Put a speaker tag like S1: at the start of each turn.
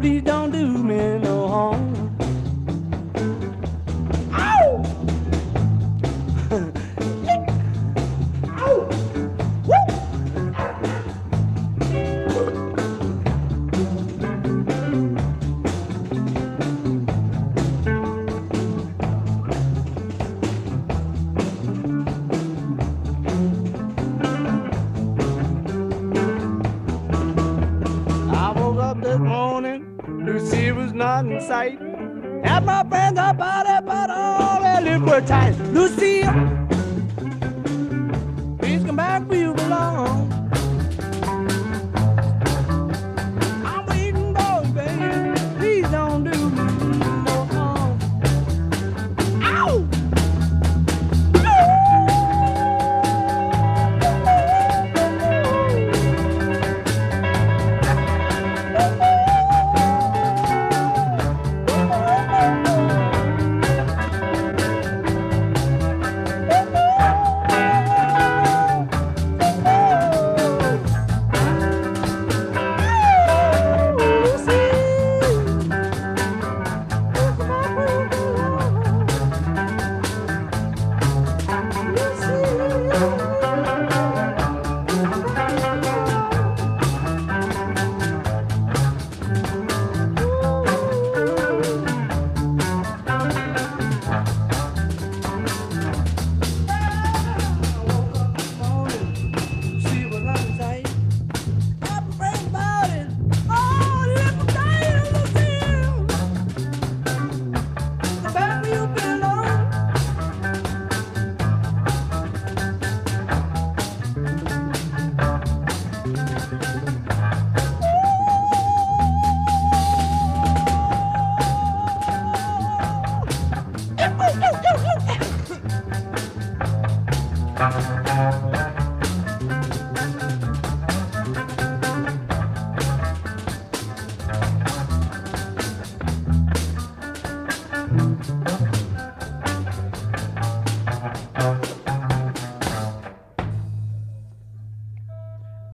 S1: Please don't Lucy was not in sight. Had my friends about it, but all their lips were tight. Lucy,